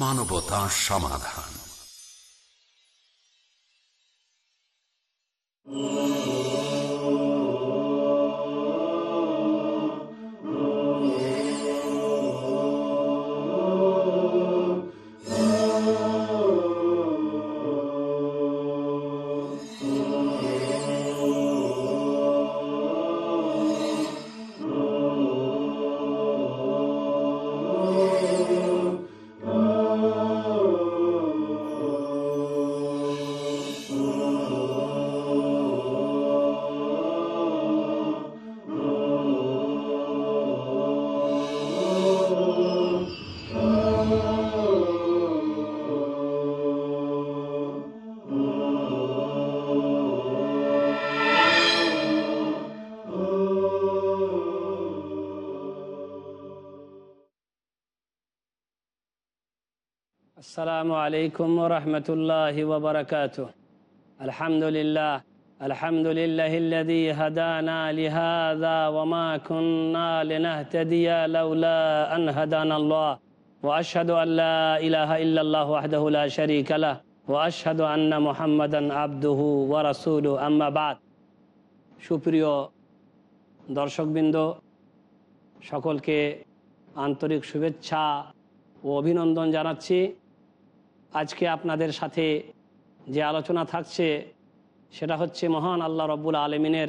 মানবতা সমাধান। Oh আসসালামু আলাইকুম রহমতুল্লাহি ওবরাকাত আলহামদুলিল্লাহ আলহামদুলিল্লাহ হদানা লিহাদা ওমা খুন্নাহদানাল্লাহ ওয়াশাদু আল্লাহ। ইলাহ ইল্লাহ আহদুল্লাহ শরিক আল্লাহ আন্না মোহাম্মদন আব্দুহু ওয়া আম্মাবাদ সুপ্রিয় দর্শকবৃন্দ, সকলকে আন্তরিক শুভেচ্ছা ও অভিনন্দন জানাচ্ছি। আজকে আপনাদের সাথে যে আলোচনা থাকছে, সেটা হচ্ছে মহান আল্লাহ রব্বুল আলমিনের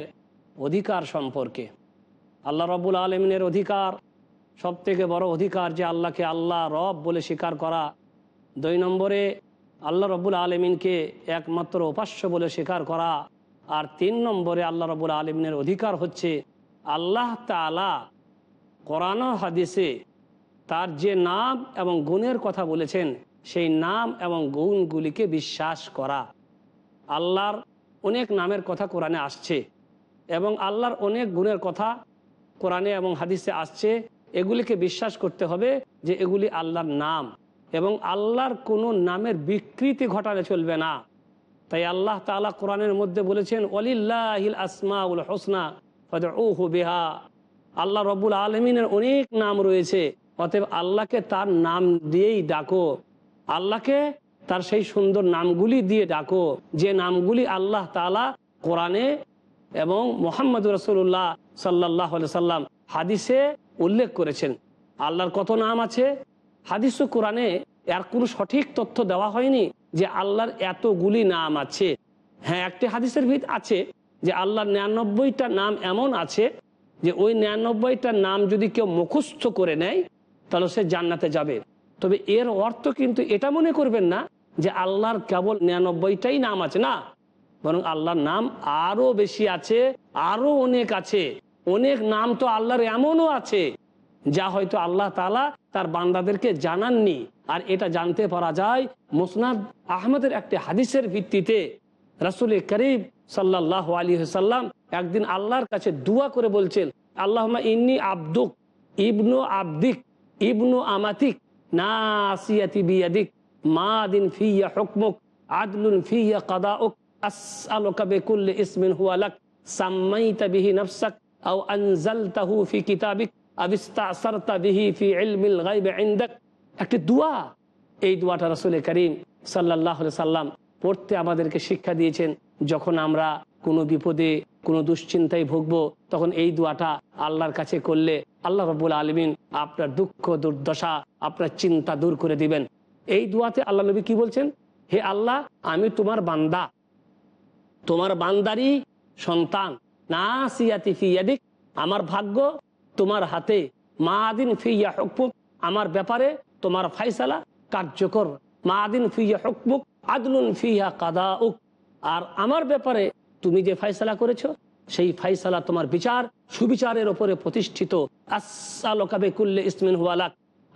অধিকার সম্পর্কে। আল্লাহ রব্বুল আলমিনের অধিকার, সবথেকে বড় অধিকার যে আল্লাহকে আল্লাহ রব বলে স্বীকার করা। দুই নম্বরে, আল্লাহ রব্বুল আলমিনকে একমাত্র উপাস্য বলে স্বীকার করা। আর তিন নম্বরে, আল্লাহ রব্বুল আলমিনের অধিকার হচ্ছে আল্লাহ তালা কোরআন হাদিসে তার যে নাম এবং গুণের কথা বলেছেন সেই নাম এবং গুণগুলিকে বিশ্বাস করা। আল্লাহর অনেক নামের কথা কোরআনে আসছে এবং আল্লাহর অনেক গুণের কথা কোরআনে এবং হাদিসে আসছে। এগুলিকে বিশ্বাস করতে হবে যে এগুলি আল্লাহর নাম এবং আল্লাহর কোনো নামের বিকৃতি ঘটালে চলবে না। তাই আল্লাহ তালা কোরআনের মধ্যে বলেছেন অলিল্লাহিল আসমা উল হোসনা ও বেহা। আল্লাহ রব্বুল আলমিনের অনেক নাম রয়েছে, অতএব আল্লাহকে তার নাম দিয়েই ডাকো। আল্লাহকে তার সেই সুন্দর নামগুলি দিয়ে ডাকো। যে নামগুলি আল্লাহ তালা কোরআনে এবং মোহাম্মদ রসুল্লাহ সাল্লাহ সাল্লাম হাদিসে উল্লেখ করেছেন। আল্লাহর কত নাম আছে? হাদিস ও কোরআনে এর কোনো সঠিক তথ্য দেওয়া হয়নি যে আল্লাহর এতগুলি নাম আছে। হ্যাঁ একটি হাদিসের ভিত আছে যে আল্লাহর নিরানব্বইটা নাম এমন আছে যে ওই নিরানব্বইটা নাম যদি কেউ মুখস্থ করে নেয়, তাহলে সে জান্নাতে যাবে। তবে এর অর্থ কিন্তু এটা মনে করবেন না যে আল্লাহর কেবল নিরানব্বইটাই নাম আছে, না। বরং আল্লাহর নাম আরও বেশি আছে আরও অনেক আছে। অনেক নাম তো আল্লাহর এমনও আছে, যা হয়তো আল্লাহ তালা তার বান্দাদেরকে জানাননি। আর এটা জানতে পারা যায় মুসনাদ আহমদের একটি হাদিসের ভিত্তিতে। রাসুল করিব সাল্লাহ আলী সাল্লাম একদিন আল্লাহর কাছে দুয়া করে বলছেন আল্লাহ ইন্নি আব্দুক ইবনু আব্দিক ইবনু আমাতিক নাসিয়াতি বিয়াদিক, মাদিন ফিয়া হুকমুক, আদলুন ফিয়া কাদাউক, আসআলুকা বিকুল্লি ইসমিন হুয়া লাক, সাম্মাইতা বিহি নাফসাক ফি কিতাবিক, আও ইস্তাসারতা বিহি ফি ইলমিল গায়বি একটি দোয়া, এই দোয়াটা রাসূল করিম সাল্লাল্লাহু সাল্লাম পড়তে আমাদেরকে শিক্ষা দিয়েছেন, যখন আমরা কোনো বিপদে কোনো দুশ্চিন্তায় ভুগবো, তখন এই দোয়াটা আল্লাহর কাছে করলে আল্লাহ রবুল আলমিন আপনার দুঃখ, দুর্দশা, আপনার চিন্তা দূর করে দিবেন। এই দোয়াতে আল্লাহ নবী কি বলছেন? হে আল্লাহ, আমি তোমার বান্দা। তোমার বান্দারই সন্তান। না সিয়াতি ফিয়াদিক আমার ভাগ্য তোমার হাতে। মা আদিন ফিয়া হকমুক আমার ব্যাপারে তোমার ফাইসালা কার্যকর। মা আদিন ফিয়া হকমুক আদলুন ফিয়া কাদা উক আর আমার ব্যাপারে তুমি যে ফাইসালা করেছ, সেই ফাইসালা তোমার বিচার সুবিচারের ওপরে প্রতিষ্ঠিত। কুল্লে ইসমিন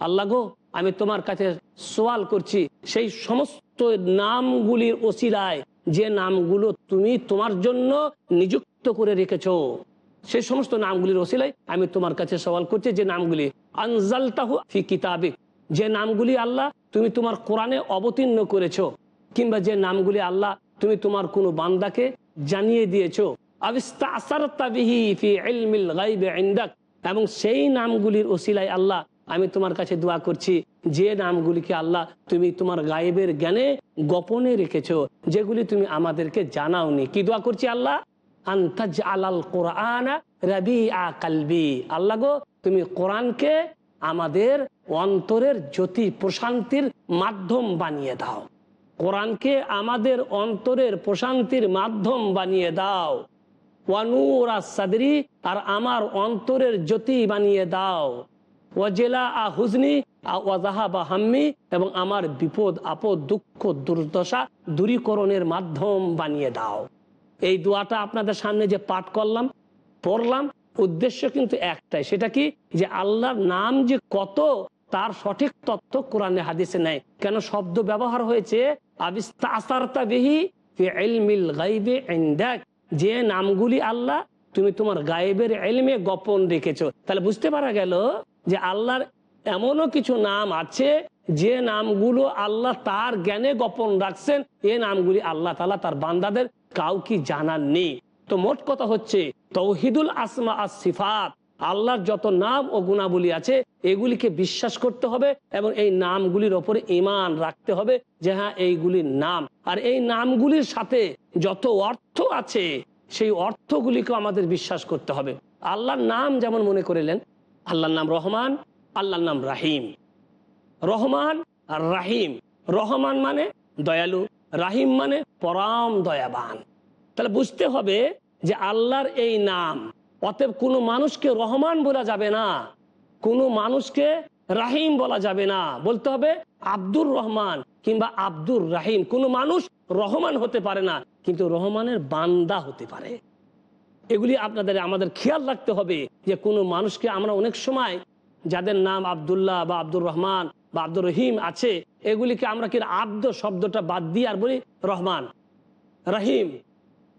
আল্লাহ গো, আমি তোমার কাছে সোয়াল করছি, সেই সমস্ত নামগুলির ওসিলায় যে নামগুলো তুমি তোমার জন্য নিযুক্ত করে রেখেছ সেই সমস্ত নামগুলির ওসিলায় আমি তোমার কাছে সওয়াল করছি যে নামগুলি ফি কিতাবিক। যে নামগুলি আল্লাহ তুমি তোমার কোরআনে অবতীর্ণ করেছ, কিংবা যে নামগুলি আল্লাহ তুমি তোমার কোনো বান্দাকে জানিয়ে দিয়েছ। এবং সেই নামগুলির ওসিলায় আল্লাহ আমি তোমার কাছে দোয়া করছি। যে নামগুলিকে আল্লাহ তুমি তোমার গায়েবের জ্ঞানে গোপনে রেখেছো, যেগুলি তুমি আমাদেরকে জানাওনি। কি দোয়া করছি আল্লাহ? আন্তাজ আলাল কোরআন রবি আ কালবি। আল্লাহ গো, তুমি কোরআনকে আমাদের অন্তরের জ্যোতি প্রশান্তির মাধ্যম বানিয়ে দাও। কোরআনকে আমাদের অন্তরের প্রশান্তির মাধ্যম বানিয়ে দাও। ওয়ানুর আর আমার অন্তরের জ্যোতি বানিয়ে দাও। ওয়াজেলা আ হুজনি হাম্মি, এবং আমার বিপদ, আপদ, দুঃখ, দুর্দশা দূরীকরণের মাধ্যম বানিয়ে দাও। এই দোয়াটা আপনাদের সামনে যে পাঠ করলাম, পড়লাম, উদ্দেশ্য কিন্তু একটাই, সেটা কি? যে আল্লাহর নাম যে কত, তার সঠিক তথ্য কোরআনে হাদিসে নেই। কেন শব্দ ব্যবহার হয়েছে? যে নামগুলি আল্লাহ তুমি তোমার গায়েবের এলমে গোপন রেখেছো। তাহলে বুঝতে পারা গেল যে আল্লাহর এমনও কিছু নাম আছে, যে নামগুলো আল্লাহ তার জ্ঞানে গোপন রাখছেন, এ নামগুলি আল্লাহ তালা তার বান্দাদের কাউকে জানার নেই তো মোট কথা হচ্ছে, তৌহিদুল আসমা আর সিফাত আল্লাহর যত নাম ও গুণাবলী আছে, এগুলিকে বিশ্বাস করতে হবে এবং এই নামগুলির ওপরে ইমান রাখতে হবে যে হ্যাঁ এইগুলির নাম। আর এই নামগুলির সাথে যত অর্থ আছে, সেই অর্থগুলিকে আমাদের বিশ্বাস করতে হবে। আল্লাহর নাম যেমন মনে করিলেন, আল্লাহর নাম রহমান, আল্লাহর নাম রাহিম। রহমান আর রাহিম। রহমান মানে দয়ালু, রাহিম মানে পরাম দয়াবান। তাহলে বুঝতে হবে যে আল্লাহর এই নাম অতএব কোনো মানুষকে রহমান বলা যাবে না, কোনো মানুষকে রাহিম বলা যাবে না। বলতে হবে আব্দুর রহমান কিংবা আব্দুর রাহিম। কোনো মানুষ রহমান হতে পারে না, কিন্তু রহমানের বান্দা হতে পারে। এগুলি আপনাদের, আমাদের খেয়াল রাখতে হবে যে কোনো মানুষকে আমরা অনেক সময় যাদের নাম আবদুল্লাহ বা আব্দুর রহমান বা আব্দুর রহিম আছে, এগুলিকে আমরা কি আব্দ শব্দটা বাদ দিয়ে আর বলি রহমান, রহিম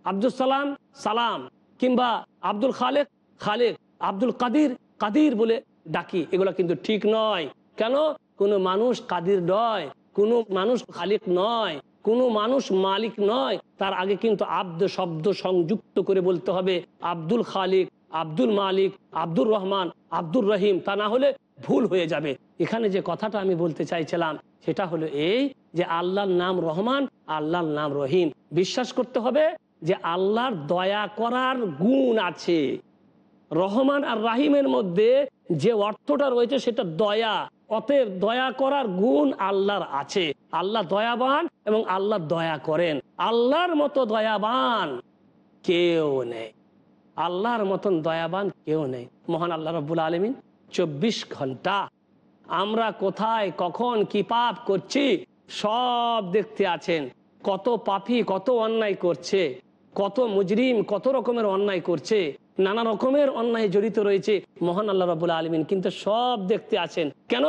আব্দুল সালাম সালাম। কিংবা আব্দুল খালেক খালেক, আব্দুল কাদির কাদির বলে ডাকি। এগুলো কিন্তু ঠিক নয়। কেন? কোনো মানুষ কাদির নয়, কোনো মানুষ খালিক নয়, কোনো মানুষ মালিক নয়। তার আগে কিন্তু আব্দ শব্দ সংযুক্ত করে বলতে হবে, আব্দুল খালিক, আব্দুল মালিক, আব্দুর রহমান, আব্দুর রহিম, তা না হলে ভুল হয়ে যাবে। এখানে যে কথাটা আমি বলতে চাইছিলাম, সেটা হলো এই যে আল্লাহর নাম রহমান, আল্লাহর নাম রহিম। বিশ্বাস করতে হবে যে আল্লাহর দয়া করার গুণ আছে। রহমান আর রাহিমের মধ্যে যে অর্থটা রয়েছে সেটা দয়া। অতএব দয়া করার গুণ আল্লাহর আছে। আল্লাহ দয়াবান এবং আল্লাহ দয়া করেন। আল্লাহর মতো দয়াবান কেউ নেই। আল্লাহর মতন দয়াবান কেউ নেই। মহান আল্লাহ রব্বুল আলমিন চব্বিশ ঘণ্টা আমরা কোথায়, কখন, কি পাপ করছি, সব দেখতে আছেন। কত পাপি, কত অন্যায় করছে। কত মুজরিম কত রকমের অন্যায় করছে, নানা রকমের অন্যায় জড়িত রয়েছে, মহান আল্লাহ রবুল আলমিন কিন্তু সব দেখতে আছেন। কেন?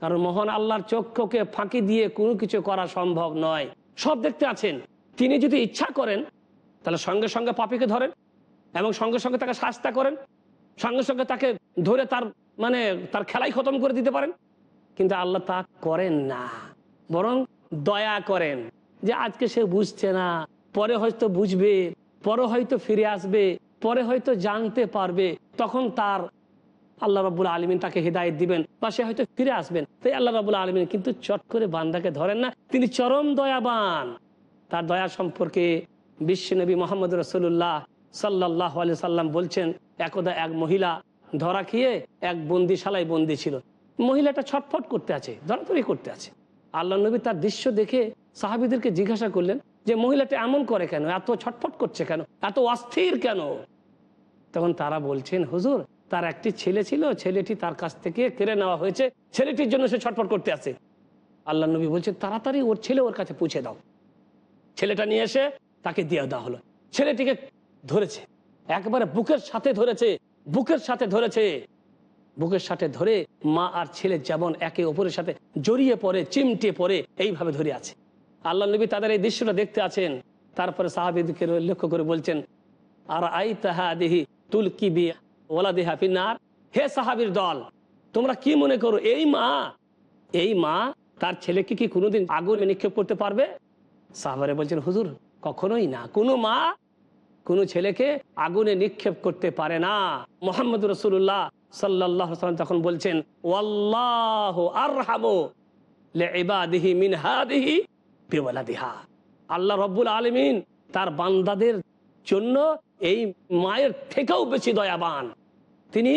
কারণ মহান আল্লাহর চক্ষুকে ফাঁকি দিয়ে কোনো কিছু করা সম্ভব নয়। সব দেখতে আছেন। তিনি যদি ইচ্ছা করেন, তাহলে সঙ্গে সঙ্গে পাপিকে ধরেন এবং সঙ্গে সঙ্গে তাকে শাস্তা করেন, সঙ্গে সঙ্গে তাকে ধরে তার মানে তার খেলাই খতম করে দিতে পারেন। কিন্তু আল্লাহ তা করেন না। বরং দয়া করেন যে আজকে সে বুঝছে না। পরে হয়তো বুঝবে, পরে হয়তো ফিরে আসবে, পরে হয়তো জানতে পারবে, তখন তার আল্লাহ রাবুল আলমিন তাকে হৃদায়ত দিবেন বা সে হয়তো ফিরে আসবেন। তাই আল্লাহ রাবুল আলমিন কিন্তু চট করে বান্দাকে ধরেন না, তিনি চরম দয়াবান। তার দয়া সম্পর্কে বিশ্বনবী মোহাম্মদ রসুল্লাহ সাল্লাহ আলি সাল্লাম বলছেন, একদা এক মহিলা ধরা খেয়ে এক বন্দিশালায় বন্দি ছিল। মহিলাটা ছটফট করতে আছে, ধরাধরি করতে আছে। আল্লাহ নবী তার দৃশ্য দেখে সাহাবিদেরকে জিজ্ঞাসা করলেন যে মহিলাটা এমন করে কেন? এত ছটফট করছে কেন? এত অস্থির কেন? তখন তারা বলছেন, হুজুর, তার একটি ছেলে ছিল, ছেলেটি তার কাছ থেকে কেড়ে নেওয়া হয়েছে। ছেলেটির জন্য সে ছটফট করতে আছে। আল্লাহ নবী বলছে তাড়াতাড়ি ওর ছেলে ওর কাছে পৌঁছে দাও। ছেলেটা নিয়ে এসে তাকে দিয়ে দেওয়া হলো। ছেলেটিকে ধরেছে, একবারে বুকের সাথে ধরেছে, বুকের সাথে ধরেছে। বুকের সাথে ধরে মা আর ছেলে যেমন একে অপরের সাথে জড়িয়ে পড়ে, চিমটে পড়ে, এইভাবে ধরে আছে। আল্লাহ নবী তাদের এই দৃশ্যটা দেখতে আছেন। তারপরে সাহাবিদকে লক্ষ্য করে বলছেন আর আই তাহা দেহি তুল কি বিয়া ওলা দেহা ফিনার হে সাহাবির দল, তোমরা কি মনে করো, এই মা এই মা তার ছেলেকে কি কোনোদিন আগুনে নিক্ষেপ করতে পারবে? সাহাবারে বলছেন, হুজুর, কখনোই না। কোনো মা কোনো ছেলেকে আগুনে নিক্ষেপ করতে পারে না। মোহাম্মদ রসুল্লাহ সাল্লাহ তখন বলছেন, ওয়াল্লাহ আর আরহামু লেবাদিহি মিন হাদিহি বিওয়ালাদিহা আল্লাহ রব্বুল আলমিন তার বান্দাদের জন্য এই মায়ের থেকেও বেশি দয়াবান। তিনি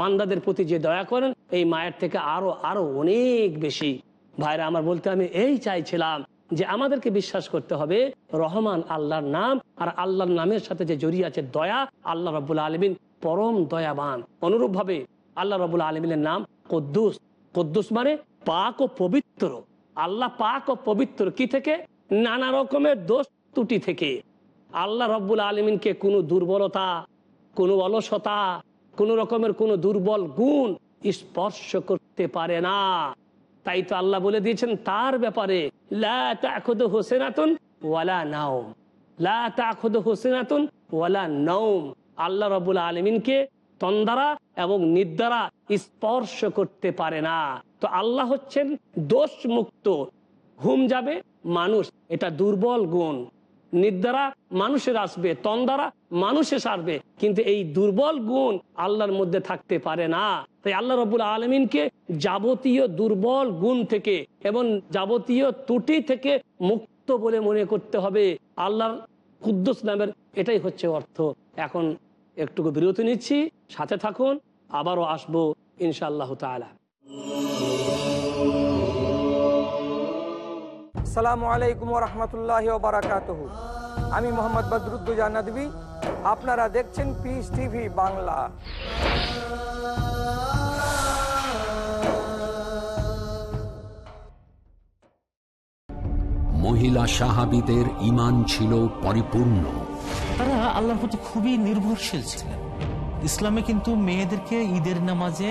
বান্দাদের প্রতি যে দয়া করেন, এই মায়ের থেকে আরও আরও অনেক বেশি। ভাইরা, আমার বলতে আমি এই চাইছিলাম যে আমাদেরকে বিশ্বাস করতে হবে, রহমান আল্লাহর নাম আর আল্লাহর নামের সাথে যে জড়িয়ে আছে দয়া, আল্লাহ রব্বুল আলমিন পরম দয়াবান। অনুরূপ ভাবে আল্লাহ রবুল আলমিনের নাম কদ্দুস। কদ্দুস মানে পাক ও পবিত্র। আল্লাহ পাক ও পবিত্র কি থেকে? নানা রকমের দোষ ত্রুটি থেকে। আল্লাহ রব্বুল আলমিনকে কোনো দুর্বলতা, কোনো অলসতা, কোনো রকমের কোনো দুর্বল গুণ স্পর্শ করতে পারে না। তাই তো আল্লাহ বলে দিয়েছেন, তার ব্যাপারে ওয়ালা ওয়ালা নৌম আল্লাহ রবুল আলমিনকে তন্দারা এবং নিদ্দারা স্পর্শ করতে পারে না। তো আল্লাহ হচ্ছেন দোষ মুক্ত ঘুম যাবে, মানুষ, এটা দুর্বল গুণ। নির্দারা মানুষের আসবে তন্দারা মানুষে সারবে। কিন্তু এই দুর্বল গুণ আল্লাহর মধ্যে থাকতে পারে না। তাই আল্লাহ রবুল আলমিনকে যাবতীয় দুর্বল গুণ থেকে এবং যাবতীয় ত্রুটি থেকে মুক্ত বলে মনে করতে হবে। আল্লাহর কুদ্দুস নামের এটাই হচ্ছে অর্থ। এখন একটুকু বিরতি নিচ্ছি, সাথে থাকুন, আবারও আসব ইনশাআল্লাহ তালা সালামু আলাইকুম রহমতুল্লাহ বারাকাত আমি মোহাম্মদ বদরুদ্দুজা নদী আপনারা দেখছেন পিস টিভি বাংলা। মহিলা সাহাবিদের ইমান ছিল পরিপূর্ণ। তারা আল্লাহর প্রতি খুবই নির্ভরশীল ছিলেন। ইসলামে কিন্তু মেয়েদেরকে ঈদের নামাজে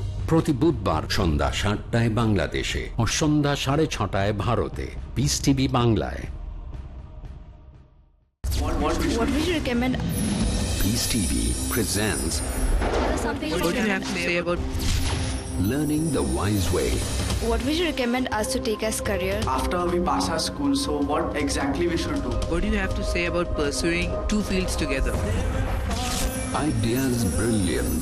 প্রতি বুধবার সন্ধ্যা সাতটায় বাংলাদেশে ও সন্ধ্যা সাড়ে ছটায় ভারতে পিস টিভি বাংলায় What would you recommend? Peace TV presents What do you have to say about learning the wise way What would you recommend us to take as career? after we pass our school so what exactly we should do what do you have to say about pursuing two fields together? Ideas brilliant.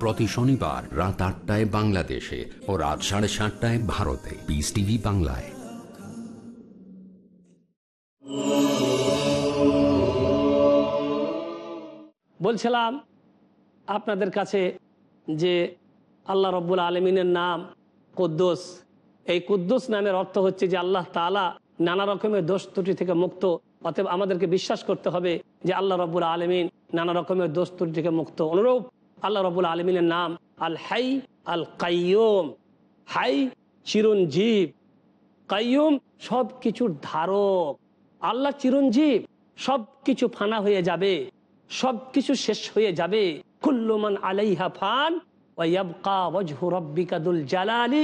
প্রতি শনিবার রাত আটটায় বাংলাদেশে ও রাত সাড়ে সাতটায় ভারতে। Piece TV বাংলায়। বলছিলাম আপনাদের কাছে যে আল্লাহ রব্বুল আলমিনের নাম কুদ্দুস। এই কুদ্দুস নামের অর্থ হচ্ছে যে আল্লাহ তালা নানা রকমের দোষ ত্রুটি থেকে মুক্ত। অতএব আমাদেরকে বিশ্বাস করতে হবে যে আল্লাহ রব্বুল আলমিন নানা রকমের দোষ ত্রুটি থেকে মুক্ত। অনুরূপ আল্লাহ রবুল আলমিনের নাম, আল হাই, আল কাইয়ম। হাই চিরঞ্জীব। কাইয়ম সব কিছুর ধারক। আল্লাহ চিরঞ্জীব সব কিছু ফানা হয়ে যাবে সব কিছু শেষ হয়ে যাবে। কুল্লুমান আলাইহা ফান ওয়াবকা ওয়াজহু রব্বিকাদুল জালালি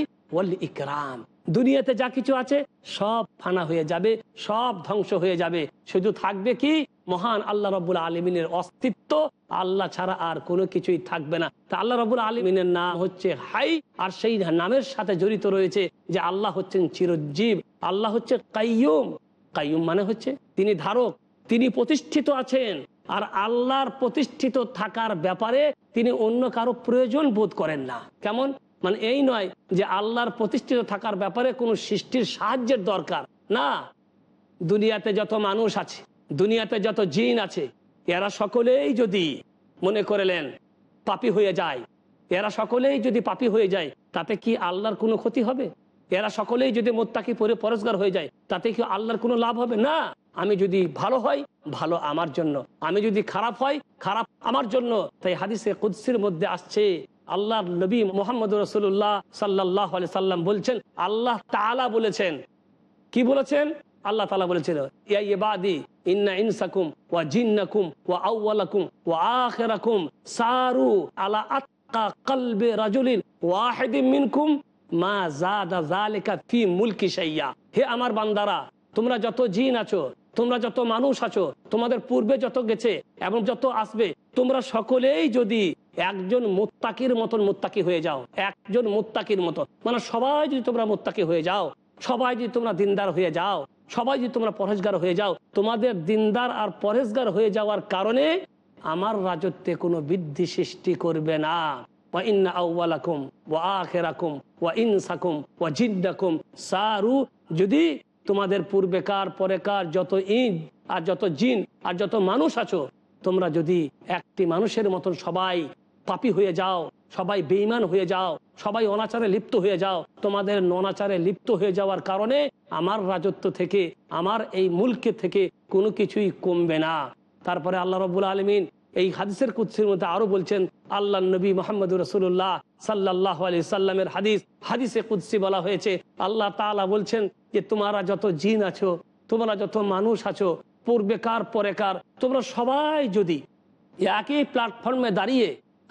ইকরাম। দুনিয়াতে যা কিছু আছে, সব ফানা হয়ে যাবে, সব ধ্বংস হয়ে যাবে। শুধু থাকবে কি? মহান আল্লাহ রব্বুল আলমিনের অস্তিত্ব। আল্লাহ ছাড়া আর কোনো কিছুই থাকবে না। তা আল্লাহ রব্বুল আলমিনের নাম হচ্ছে হাই, আর সেই নামের সাথে জড়িত রয়েছে যে আল্লাহ হচ্ছেন চিরজীব। আল্লাহ হচ্ছে কাইয়ুম। কাইয়ুম মানে হচ্ছে তিনি ধারক, তিনি প্রতিষ্ঠিত আছেন। আর আল্লাহর প্রতিষ্ঠিত থাকার ব্যাপারে তিনি অন্য কারও প্রয়োজন বোধ করেন না। কেমন? মানে এই নয় যে আল্লাহর প্রতিষ্ঠিত থাকার ব্যাপারে কোনো সৃষ্টির সাহায্যের দরকার। না, দুনিয়াতে যত মানুষ আছে, দুনিয়াতে যত জিন আছে, এরা সকলেই যদি মনে করলেন পাপি হয়ে যায়, এরা সকলেই যদি পাপি হয়ে যায়, তাতে কি আল্লাহর কোনো ক্ষতি হবে? এরা সকলেই যদি মোত্তাকি পরে পরস্কার হয়ে যায়, তাতে কি আল্লাহর কোনো লাভ হবে? না, আমি যদি ভালো হয় ভালো আমার জন্য। আমি যদি খারাপ হয় খারাপ আমার জন্য। তাই হাদিসে কুদ্সির মধ্যে আসছে আল্লাহ নবী মোহাম্মদ রসুল্লাহ সাল্লাহ সাল্লাম বলছেন, আল্লাহ তালা বলেছেন। কি বলেছেন? আল্লাহ তালা শাইয়া। হে আমার বান্দারা, তোমরা যত জিন আছো, তোমরা যত মানুষ আছো, তোমাদের পূর্বে যত গেছে এবং যত আসবে, তোমরা সকলেই যদি একজন মোত্তাকির মতন মোত্তাকি হয়ে যাও, একজন মোত্তাকির মতো মানে সবাই যদি তোমরা মোত্তাকি হয়ে যাও, সবাই যদি তোমরা দিনদার হয়ে যাও, সবাই যদি তোমরা পরহেজগার হয়ে যাও, তোমাদের দিনদার আর পরহেজগার হয়ে যাওয়ার কারণে আমার রাজত্বে কোনো বৃদ্ধি সৃষ্টি করবে না। যদি তোমাদের পূর্বেকার, পরেকার যত ঈদ আর যত জিন আর যত মানুষ আছো, তোমরা যদি একটি মানুষের মতন সবাই পাপি হয়ে যাও, সবাই বেইমান হয়ে যাও, সবাই অনাচারে লিপ্ত হয়ে যাও। তোমাদের ননাচারে লিপ্ত হয়ে যাওয়ার কারণে আমার রাজত্ব থেকে, আমার এই মুলকে থেকে কোনো কিছুই কমবে না। তারপরে আল্লাহ রবুল আলমিন এই হাদিসের কুৎসির মধ্যে আরও বলছেন, আল্লাহ নবী মোহাম্মদ রসুল্লাহ সাল্লাহ আলি সাল্লামের হাদিস, হাদিসে কুৎসি বলা হয়েছে, আল্লাহ তালা বলছেন যে, তোমরা যত জিন আছো, তোমরা যত মানুষ আছো, পূর্বেকার, পরেকার, তোমরা সবাই যদি একই প্ল্যাটফর্মে দাঁড়িয়ে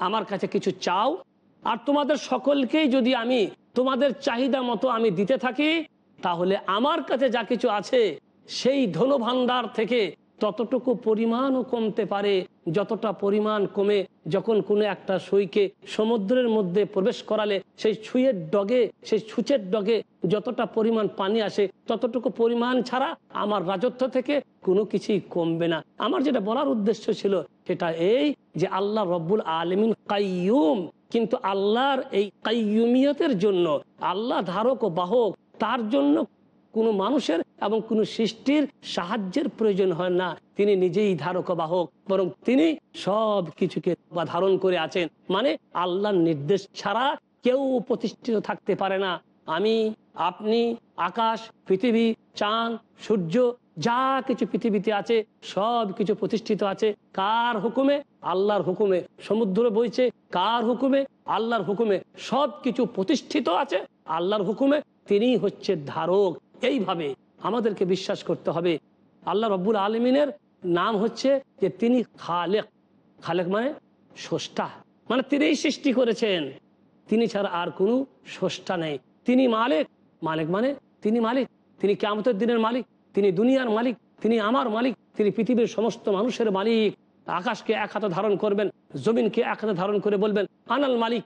আমার কাছে কিছু চাও, আর তোমাদের সকলকেই যদি আমি তোমাদের চাহিদা মতো আমি দিতে থাকি, তাহলে আমার কাছে যা কিছু আছে, সেই ধনভাণ্ডার থেকে ততটুকু পরিমাণও কমতে পারে, যতটা পরিমাণ কমে যখন কোনো একটা সুইকে সমুদ্রের মধ্যে প্রবেশ করালে, সেই ছুঁয়ের ডগে, সেই ছুঁচের ডগে যতটা পরিমাণ পানি আসে, ততটুকু পরিমাণ ছাড়া আমার রাজত্ব থেকে কোনো কিছুই কমবে না। আমার যেটা বলার উদ্দেশ্য ছিল সেটা এই যে আল্লাহ রব্বুল আলমিন কাইয়ুম, কিন্তু আল্লাহর এই কাইয়ুমিয়তের জন্য, আল্লাহ ধারক ও বাহক, তার জন্য কোনো মানুষের এবং কোনো সৃষ্টির সাহায্যের প্রয়োজন হয় না। তিনি নিজেই ধারক বাহক, বরং তিনি সব কিছুকে বা ধারণ করে আছেন। মানে আল্লাহর নির্দেশ ছাড়া কেউ প্রতিষ্ঠিত থাকতে পারে না। আমি, আপনি, আকাশ, পৃথিবী, চাঁদ, সূর্য যা কিছু পৃথিবীতে আছে, সব কিছু প্রতিষ্ঠিত আছে, কার হুকুমে? আল্লাহর হুকুমে। সমুদ্র বইছে, কার হুকুমে? আল্লাহর হুকুমে। সব কিছু প্রতিষ্ঠিত আছে, আল্লাহর হুকুমে। তিনি হচ্ছে ধারক। এইভাবে আমাদেরকে বিশ্বাস করতে হবে। আল্লাহ রব্বুল আলমিনের নাম হচ্ছে যে তিনি খালেক। খালেক মানে স্রষ্টা। মানে তিনিই সৃষ্টি করেছেন। তিনি ছাড়া আর কোনো স্রষ্টা নেই। তিনি মালিক। মালিক মানে তিনি মালিক। তিনি কেমতের দিনের মালিক। তিনি দুনিয়ার মালিক, তিনি আমার মালিক, তিনি পৃথিবীর সমস্ত মানুষের মালিক। আকাশকে এক হাতে ধারণ করবেন, জমিনকে এক হাতে ধারণ করে বলবেন, আনাল মালিক,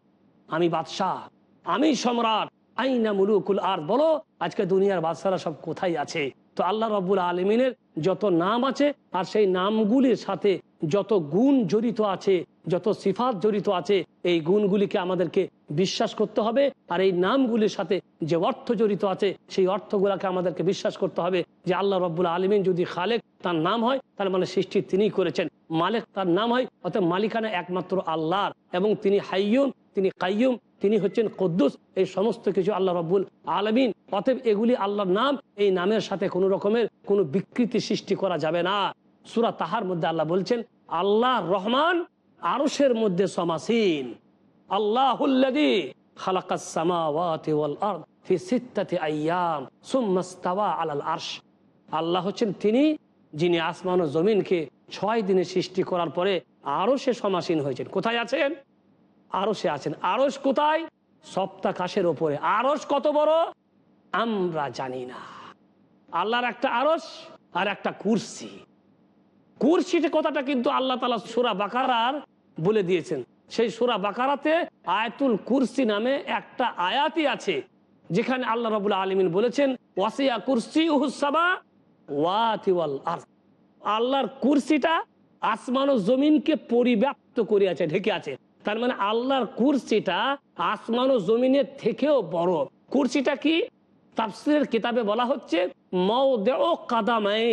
আমি বাদশাহ, আমি সম্রাট, আইনা মুলুকুল আর বলো, আজকে দুনিয়ার বাদশারা সব কোথায় আছে? তো আল্লাহ রব্বুল আলমিনের যত নাম আছে, আর সেই নামগুলির সাথে যত গুণ জড়িত আছে, যত সিফাত জড়িত আছে, এই গুণগুলিকে আমাদেরকে বিশ্বাস করতে হবে। আর এই নামগুলির সাথে যে অর্থ জড়িত আছে, সেই অর্থগুলাকে আমাদেরকে বিশ্বাস করতে হবে যে আল্লাহ রব্বুল আলমিন যদি খালেক তার নাম হয়, তার মানে সৃষ্টি তিনিই করেছেন। মালেক তার নাম হয় অর্থাৎ মালিকানা একমাত্র আল্লাহর। এবং তিনি হাইয়ুম, তিনি কাইয়ুম, তিনি হচ্ছেন কদ্দুস। এই সমস্ত কিছু আল্লাহ রব্বুল আলমিন। অতএব এগুলি আল্লাহর নাম। এই নামের সাথে কোনো রকমের কোনো বিকৃতি সৃষ্টি করা যাবে না। সুরা তাহার মধ্যে আল্লাহ বলছেন আল্লাহ রহমান আরসের মধ্যে সমাসীন। আল্লাহুল্লাদি আল্লাহ হচ্ছেন তিনি, যিনি আসমান ও জমিনকে ছয় দিনে সৃষ্টি করার পরে আরও সে সমাসীন হয়েছেন। কোথায় আছেন? আরও সে আছেন। আরস কোথায়? সপ্তাকাশের ওপরে। আরস কত বড়? আমরা জানি না। আল্লাহর একটা আরস আর একটা কুরসি। কুরসিতে কথাটা কিন্তু আল্লাহ তালা সুরা বাকারার বলে দিয়েছেন। সেই সুরা বাকারাতে আয়াতুল কুরসি নামে একটা আয়াতই আছে, যেখানে আল্লাহ রবুল আলমিন বলেছেন, ওয়াসিয়া কুরসি উহুসাবা ওয়াতিওয়াল আর আল্লাহর কুরসিটা আসমান ও জমিনকে পরিব্যাপ্ত করে আছে ঢেকে আছে। তার মানে আল্লাহর কুরসিটা আসমান ও জমিনের থেকেও বড়। কুরসিটা কি? তাফসিরের কিতাবে বলা হচ্ছে মৌদেও কাদামাই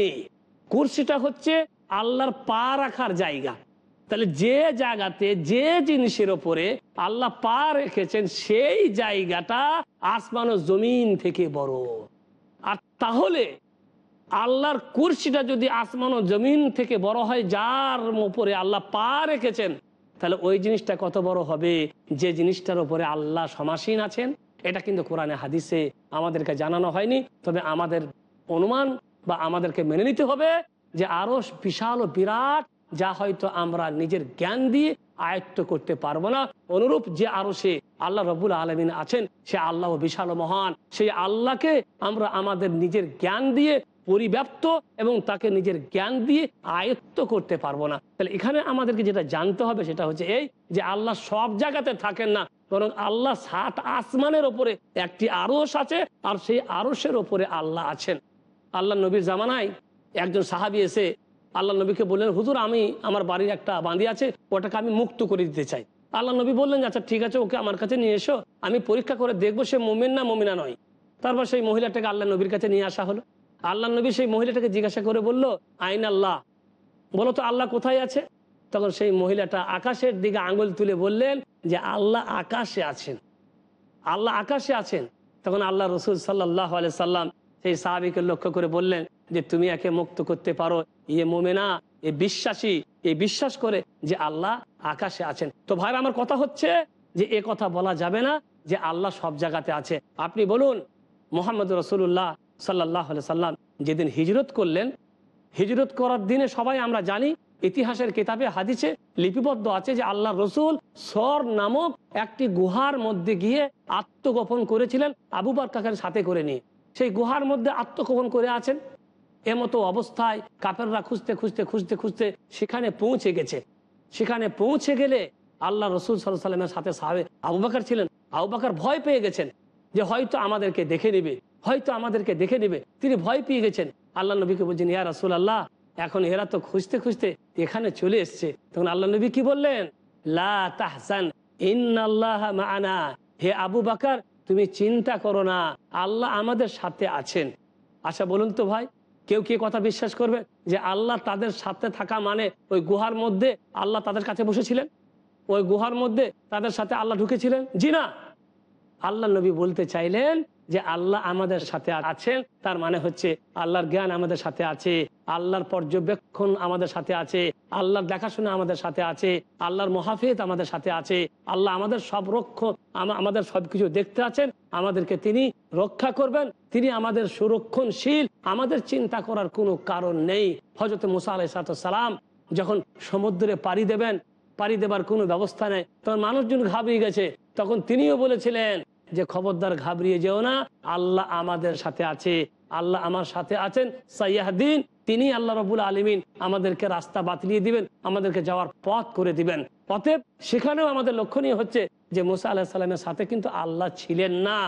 কুরসিটা হচ্ছে আল্লাহর পা রাখার জায়গা। তাহলে যে জায়গাতে, যে জিনিসের ওপরে আল্লাহ পা রেখেছেন, সেই জায়গাটা আসমান ও জমিন থেকে বড়। আর তাহলে আল্লাহর কুর্সিটা যদি আসমান ও জমিন থেকে বড় হয়, যার উপরে আল্লাহ পা রেখেছেন, তাহলে ওই জিনিসটা কত বড় হবে? যে জিনিসটার উপরে আল্লাহ সমাসীন আছেন, এটা কিন্তু কোরআনে, হাদিসে আমাদেরকে জানানো হয়নি। তবে আমাদের অনুমান বা আমাদেরকে মেনে নিতে হবে যে আরও বিশাল ও বিরাট যা হয়তো আমরা নিজের জ্ঞান দিয়ে আয়ত্ত করতে পারব না। অনুরূপ যে আরও সে আল্লাহ রবুল আলমিন আছেন, সে আল্লাহ বিশাল মহান। সেই আল্লাহকে আমরা আমাদের নিজের জ্ঞান দিয়ে পরিব্যাপ্ত এবং তাকে নিজের জ্ঞান দিয়ে আয়ত্ত করতে পারব না। তাহলে এখানে আমাদেরকে যেটা জানতে হবে সেটা হচ্ছে এই যে আল্লাহ সব জায়গাতে থাকেন না, বরং আল্লাহ সাত আসমানের ওপরে একটি আরস আছে, আর সেই আরসের ওপরে আল্লাহ আছেন। আল্লাহ নবীর জামানায় একজন সাহাবি এসে আল্লাহ নবীকে বললেন হুজুর আমি আমার বাড়ির একটা বাঁধি আছে ওটাকে আমি মুক্ত করে দিতে চাই। আল্লাহ নবী বললেন যে, আচ্ছা ঠিক আছে ওকে আমার কাছে নিয়ে এসো আমি পরীক্ষা করে দেখব সে মোমেন না মমিনা নয়। তারপর সেই মহিলাটাকে আল্লাহ নবীর কাছে নিয়ে আসা হলো। আল্লাহ নবী সেই মহিলাটাকে জিজ্ঞাসা করে বলল আইন আল্লাহ বলো তো আল্লাহ কোথায় আছে? তখন সেই মহিলাটা আকাশের দিকে আঙ্গুল তুলে বললেন যে আল্লাহ আকাশে আছেন আল্লাহ আকাশে আছেন। তখন আল্লাহ রসুল সাল্লাহ সাল্লাম সেই সাহাবিকে লক্ষ্য করে বললেন যে তুমি একে মুক্ত করতে পারো। ইয়ে মোমেনা, এ বিশ্বাসী, এ বিশ্বাস করে যে আল্লাহ আকাশে আছেন। তো ভাই, আমার কথা হচ্ছে যে এ কথা বলা যাবে না যে আল্লাহ সব জায়গাতে আছে। আপনি বলুন, মোহাম্মদ রসুল্লাহ সাল্লাহ সাল্লাম যেদিন হিজরত করলেন, হিজরত করার দিনে সবাই আমরা জানি, ইতিহাসের কিতাবে, হাদিসে লিপিবদ্ধ আছে যে আল্লাহ রসুল সর নামক একটি গুহার মধ্যে গিয়ে আত্মগোপন করেছিলেন আবু বাক্কাকের সাথে করে নিয়ে। সেই গুহার মধ্যে আত্মগোপন করে আছেন। এমতো অবস্থায় কাপেররা খুঁজতে খুঁজতে খুঁজতে খুঁজতে সেখানে পৌঁছে গেছে। সেখানে পৌঁছে গেলে আল্লাহ রসুল সাল্লাহ সাল্লামের সাথে সাহাবে আবু বাকার ছিলেন। আবু বাকার ভয় পেয়ে গেছেন যে হয়তো আমাদেরকে দেখে নেবে, হয়তো আমাদেরকে দেখে নেবে। তিনি ভয় পেয়ে গেছেন। আল্লাহ নবীকে বলছেন, ইয়া রাসুল আল্লাহ এখন এরা তো খুঁজতে খুঁজতে এখানে চলে এসছে। তখন আল্লাহ নবী কি বললেন? লা হে আবু বাকার, তুমি চিন্তা করো না, আল্লাহ আমাদের সাথে আছেন। আচ্ছা বলুন তো ভাই কেউ কি কথা বিশ্বাস করবে? যে আল্লাহ তাদের সাথে থাকা মানে ওই গুহার মধ্যে আল্লাহ তাদের কাছে বসেছিলেন? ওই গুহার মধ্যে তাদের সাথে আল্লাহ ঢুকেছিলেন? জি না। আল্লাহ নবী বলতে চাইলেন যে আল্লাহ আমাদের সাথে আছেন, তার মানে হচ্ছে আল্লাহর জ্ঞান আমাদের সাথে আছে, আল্লাহর পর্যবেক্ষণ আমাদের সাথে আছে, আল্লাহর দেখাশোনা আমাদের সাথে আছে, আল্লাহর মহাফেত আমাদের সাথে আছে, আল্লাহ আমাদের সব রক্ষ আমাদের সবকিছু দেখতে আছেন আমাদেরকে তিনি রক্ষা করবেন, তিনি আমাদের সুরক্ষণশীল, আমাদের চিন্তা করার কোনো কারণ নেই। হজরত মুসা আলাই সালাম যখন সমুদ্রে পাড়ি দেবেন, পাড়ি দেবার কোনো ব্যবস্থা নেই, তখন মানুষজন ঘাবড়িয়ে গেছে। তখন তিনিও বলেছিলেন যে, খবরদার ঘাবড়িয়ে যেও না, আল্লাহ আমাদের সাথে আছে, আল্লাহ আমার সাথে আছেন, সাইয়াহদিন, তিনি আল্লাহ রবুল আলমিন আমাদেরকে রাস্তা বাতলিয়ে দিবেন, আমাদেরকে যাওয়ার পথ করে দিবেন। অতএব সেখানেও আমাদের লক্ষণীয় হচ্ছে যে মুসা আল্লাহ সাল্লামের সাথে কিন্তু আল্লাহ ছিলেন না।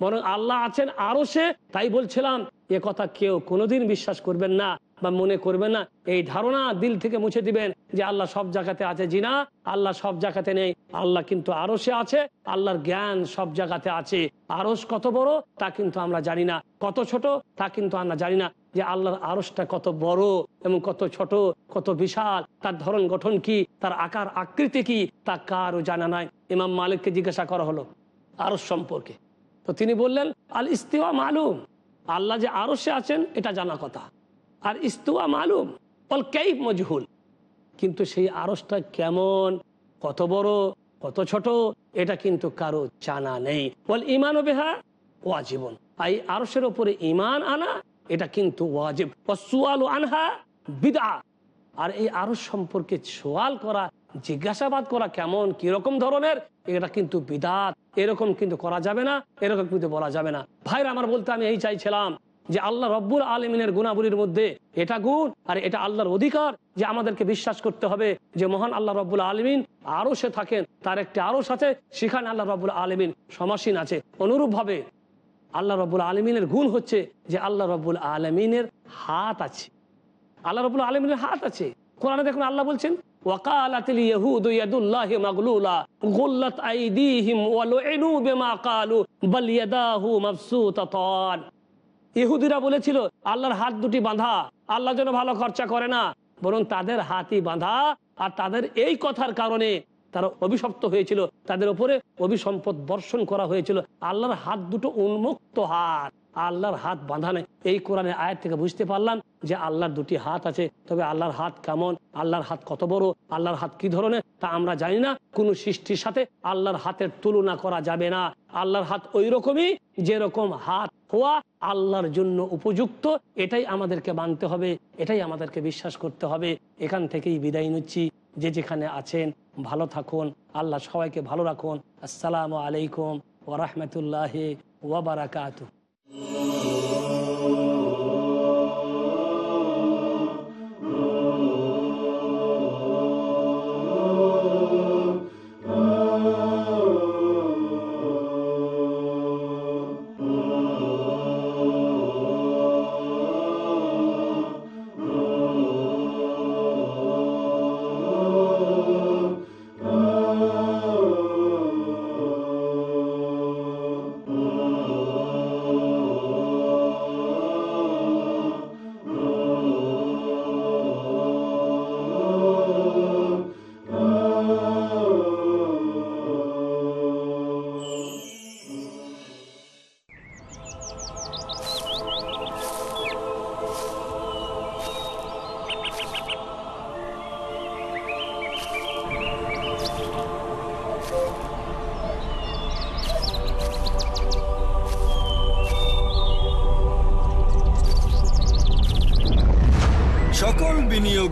বরং আল্লাহ আছেন আরও সে। তাই বলছিলাম, এ কথা কেউ কোনোদিন বিশ্বাস করবেন না বা মনে করবেন না। এই ধারণা দিল থেকে মুছে দিবেন যে আল্লাহ সব জায়গাতে আছে জিনা, আল্লাহ সব জায়গাতে নেই। আল্লাহ কিন্তু আরও সে আছে, আল্লাহর জ্ঞান সব জায়গাতে আছে। আরস কত বড়, তা কিন্তু আমরা জানি না। কত ছোট, তা কিন্তু আমরা জানি না। যে আল্লাহর আরসটা কত বড় এবং কত ছোট, কত বিশাল, তার ধরন গঠন কি, তার আকার আকৃতি কি, তা কারও জানা নাই। ইমাম মালিককে জিজ্ঞাসা করা হলো আরস সম্পর্কে। তো তিনি বললেন, আল ইস্তিওয়া মালুম। আল্লাহ যে আরও সে আছেন, এটা জানা কথা। আর ইস্তুয়া মালুম। অল কেইফ মজহুল। কিন্তু সেই আরসটা কেমন, কত বড়, কত ছোট, এটা কিন্তু কারও জানা নেই। বল ইমান বেহা? ওয়াজিবন। এই আরসের ওপরে ইমান আনা এটা কিন্তু আনহা বিদা আর এই আরস সম্পর্কে সোয়াল করা, জিজ্ঞাসাবাদ করা কেমন, কীরকম ধরনের, এটা কিন্তু বিদাত এরকম কিন্তু করা যাবে না, এরকম কিন্তু বলা যাবে না। ভাইরা, আমার বলতে আমি এই চাইছিলাম যে আল্লাহ রব্বুল আলমিনের গুণাবলীর মধ্যে এটা গুণ আর এটা আল্লাহর অধিকার যে আমাদেরকে বিশ্বাস করতে হবে যে মহান আল্লাহ রব্বুল আলমিন আরও সে থাকেন, তার একটি আরও সাথে সেখানে আল্লাহ রব্বুল আলমিন সমাসীন আছে। অনুরূপ ভাবে আল্লাহ রবুল আলমিনের গুণ হচ্ছে যে আল্লাহ রবুল আলমিনের হাত আছে। আল্লাহ রবুল আলমিনের হাত আছে। কোরআনে দেখুন আল্লাহ বলছেন ইহুদিরা বলেছিল, আল্লাহর হাত দুটি বাঁধা, আল্লাহ যেন ভালো খরচা করে না। বরং তাদের হাতই বাঁধা, আর তাদের এই কথার কারণে তারা অভিশপ্ত হয়েছিল। তাদের ওপরে অভিসম্পদ বর্ষণ করা হয়েছিল। আল্লাহর হাত দুটো উন্মুক্ত হাত। আল্লাহর হাত বাঁধা নেই। এই কোরআনের আয়ের থেকে বুঝতে পারলাম যে আল্লাহর দুটি হাত আছে। তবে আল্লাহর হাত কেমন? আল্লাহর হাত কত বড়? আল্লাহর হাত কি ধরনের? তা আমরা জানি না। কোন সৃষ্টির সাথে আল্লাহর হাতের তুলনা করা যাবে না। আল্লাহর হাত ওই রকমই, যেরকম হাত হওয়া আল্লাহর জন্য উপযুক্ত, এটাই আমাদেরকে মানতে হবে, এটাই আমাদেরকে বিশ্বাস করতে হবে। এখান থেকেই বিদায় নিচ্ছি। যে যেখানে আছেন, ভালো থাকুন। আল্লাহ সবাইকে ভালো রাখুন। আসসালামু আলাইকুম ওরহমতুল্লাহ ওবরাকাত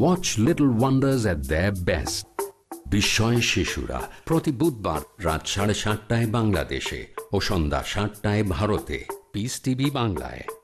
watch little wonders at the best বিস্ময় শিশুরা প্রতি বুধবার রাত সাড়ে সাতটায় বাংলাদেশে ও সন্ধ্যা সাতটায় ভারতে। পিস টিভি বাংলায়।